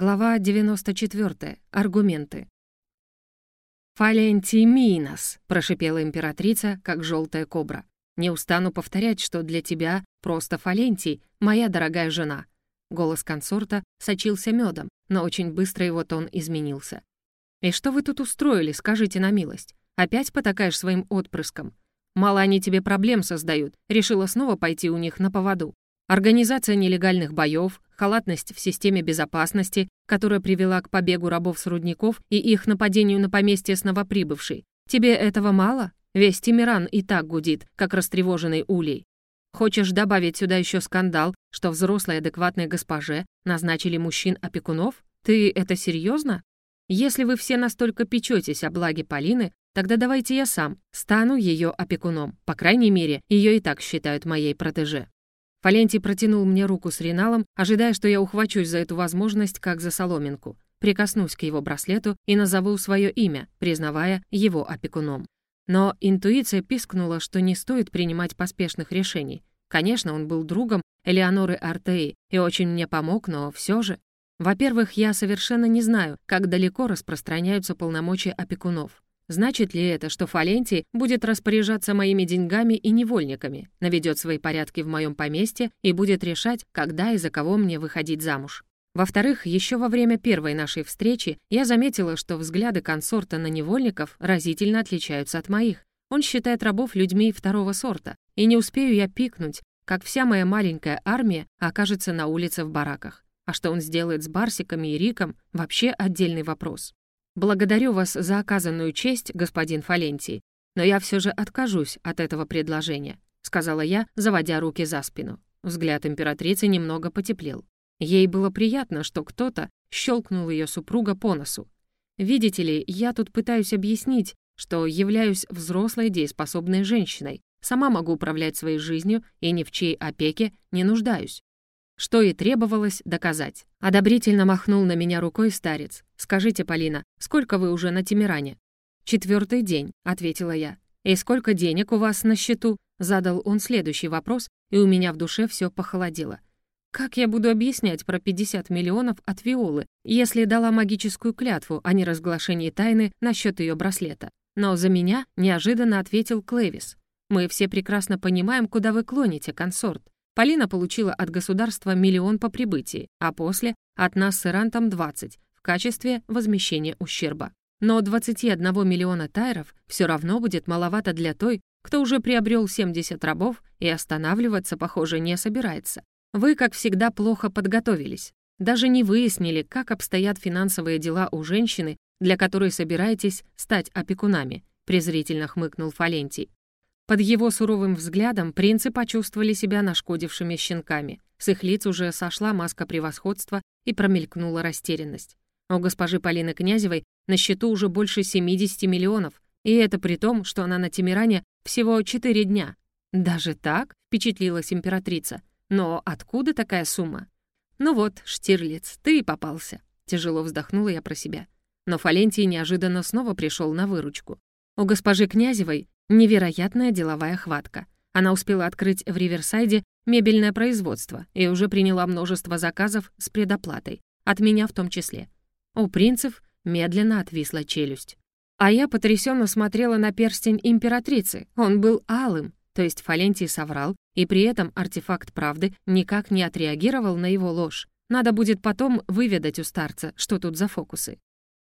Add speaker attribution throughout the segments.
Speaker 1: Глава 94. Аргументы. «Фаленти Минос», — прошипела императрица, как желтая кобра. «Не устану повторять, что для тебя просто Фалентий, моя дорогая жена». Голос консорта сочился медом, но очень быстро его тон изменился. «И что вы тут устроили, скажите на милость? Опять потакаешь своим отпрыском? Мало они тебе проблем создают, решила снова пойти у них на поводу. Организация нелегальных боев, халатность в системе безопасности, которая привела к побегу рабов с рудников и их нападению на поместье с новоприбывшей. Тебе этого мало? Весь Тимиран и так гудит, как растревоженный улей. Хочешь добавить сюда еще скандал, что взрослой адекватной госпоже назначили мужчин-опекунов? Ты это серьезно? Если вы все настолько печетесь о благе Полины, тогда давайте я сам стану ее опекуном. По крайней мере, ее и так считают моей протеже. Фалентий протянул мне руку с реналом, ожидая, что я ухвачусь за эту возможность, как за соломинку. Прикоснусь к его браслету и назову свое имя, признавая его опекуном. Но интуиция пискнула, что не стоит принимать поспешных решений. Конечно, он был другом Элеоноры Артеи и очень мне помог, но все же... Во-первых, я совершенно не знаю, как далеко распространяются полномочия опекунов. Значит ли это, что Фалентий будет распоряжаться моими деньгами и невольниками, наведет свои порядки в моем поместье и будет решать, когда и за кого мне выходить замуж? Во-вторых, еще во время первой нашей встречи я заметила, что взгляды консорта на невольников разительно отличаются от моих. Он считает рабов людьми второго сорта, и не успею я пикнуть, как вся моя маленькая армия окажется на улице в бараках. А что он сделает с Барсиками и Риком, вообще отдельный вопрос. «Благодарю вас за оказанную честь, господин Фалентий, но я все же откажусь от этого предложения», сказала я, заводя руки за спину. Взгляд императрицы немного потеплел. Ей было приятно, что кто-то щелкнул ее супруга по носу. «Видите ли, я тут пытаюсь объяснить, что являюсь взрослой дееспособной женщиной, сама могу управлять своей жизнью и ни в чьей опеке не нуждаюсь что и требовалось доказать. Одобрительно махнул на меня рукой старец. «Скажите, Полина, сколько вы уже на Тимиране?» «Четвертый день», — ответила я. «И сколько денег у вас на счету?» Задал он следующий вопрос, и у меня в душе все похолодело. Как я буду объяснять про 50 миллионов от Виолы, если дала магическую клятву о неразглашении тайны насчет ее браслета? Но за меня неожиданно ответил Клэвис. «Мы все прекрасно понимаем, куда вы клоните, консорт. Полина получила от государства миллион по прибытии, а после — от нас с Ирантом 20 в качестве возмещения ущерба. Но 21 миллиона тайров все равно будет маловато для той, кто уже приобрел 70 рабов и останавливаться, похоже, не собирается. Вы, как всегда, плохо подготовились. Даже не выяснили, как обстоят финансовые дела у женщины, для которой собираетесь стать опекунами», презрительно хмыкнул Фалентий. Под его суровым взглядом принцы почувствовали себя нашкодившими щенками. С их лиц уже сошла маска превосходства и промелькнула растерянность. У госпожи Полины Князевой на счету уже больше 70 миллионов, и это при том, что она на Тимиране всего 4 дня. «Даже так?» — впечатлилась императрица. «Но откуда такая сумма?» «Ну вот, Штирлиц, ты и попался», — тяжело вздохнула я про себя. Но Фалентий неожиданно снова пришел на выручку. У госпожи Князевой Невероятная деловая хватка. Она успела открыть в Риверсайде мебельное производство и уже приняла множество заказов с предоплатой, от меня в том числе. У принцев медленно отвисла челюсть. А я потрясенно смотрела на перстень императрицы. Он был алым, то есть Фалентий соврал, и при этом артефакт правды никак не отреагировал на его ложь. Надо будет потом выведать у старца, что тут за фокусы.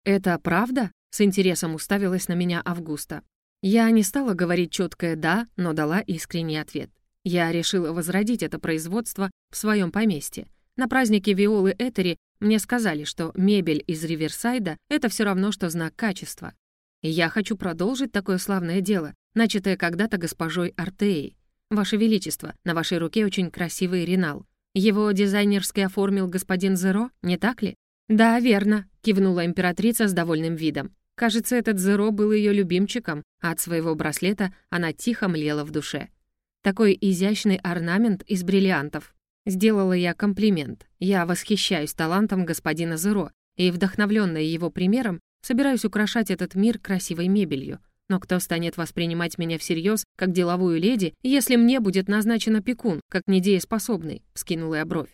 Speaker 1: «Это правда?» — с интересом уставилась на меня Августа. Я не стала говорить четкое «да», но дала искренний ответ. Я решила возродить это производство в своем поместье. На празднике Виолы Этери мне сказали, что мебель из Риверсайда — это все равно, что знак качества. И я хочу продолжить такое славное дело, начатое когда-то госпожой Артеей. Ваше Величество, на вашей руке очень красивый ренал. Его дизайнерски оформил господин Зеро, не так ли? «Да, верно», — кивнула императрица с довольным видом. Кажется, этот Зеро был ее любимчиком, а от своего браслета она тихо млела в душе. Такой изящный орнамент из бриллиантов. Сделала я комплимент. Я восхищаюсь талантом господина Зеро и, вдохновленная его примером, собираюсь украшать этот мир красивой мебелью. Но кто станет воспринимать меня всерьез как деловую леди, если мне будет назначен опекун, как недееспособный?» — вскинула я бровь.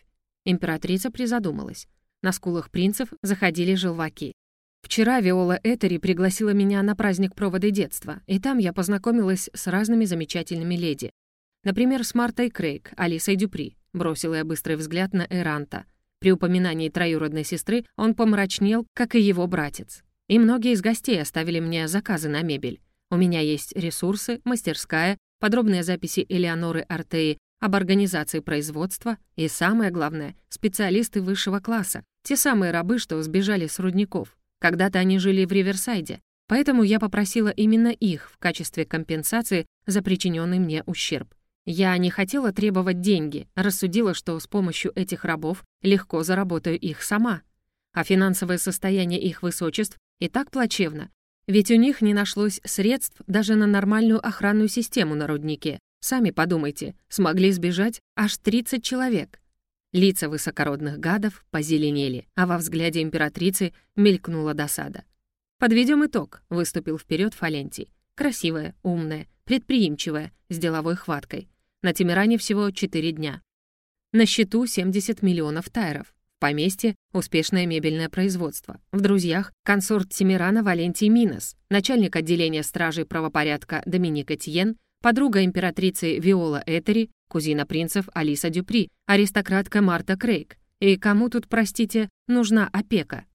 Speaker 1: Императрица призадумалась. На скулах принцев заходили желваки. Вчера Виола Этери пригласила меня на праздник провода детства, и там я познакомилась с разными замечательными леди. Например, с Мартой Крейг, Алисой Дюпри. Бросила я быстрый взгляд на Эранта. При упоминании троюродной сестры он помрачнел, как и его братец. И многие из гостей оставили мне заказы на мебель. У меня есть ресурсы, мастерская, подробные записи Элеоноры Артеи об организации производства и, самое главное, специалисты высшего класса, те самые рабы, что сбежали с рудников. Когда-то они жили в Риверсайде, поэтому я попросила именно их в качестве компенсации за причиненный мне ущерб. Я не хотела требовать деньги, рассудила, что с помощью этих рабов легко заработаю их сама. А финансовое состояние их высочеств и так плачевно, ведь у них не нашлось средств даже на нормальную охранную систему на руднике. Сами подумайте, смогли сбежать аж 30 человек. Лица высокородных гадов позеленели, а во взгляде императрицы мелькнула досада. «Подведем итог», — выступил вперед Фалентий. «Красивая, умная, предприимчивая, с деловой хваткой. На Тимиране всего 4 дня. На счету 70 миллионов тайров. В поместье — успешное мебельное производство. В друзьях — консорт Тимирана Валентий Минос, начальник отделения стражей правопорядка Доминик Этьен, подруга императрицы Виола Этери, кузина принцев Алиса Дюпри, аристократка Марта Крейг. И кому тут, простите, нужна опека?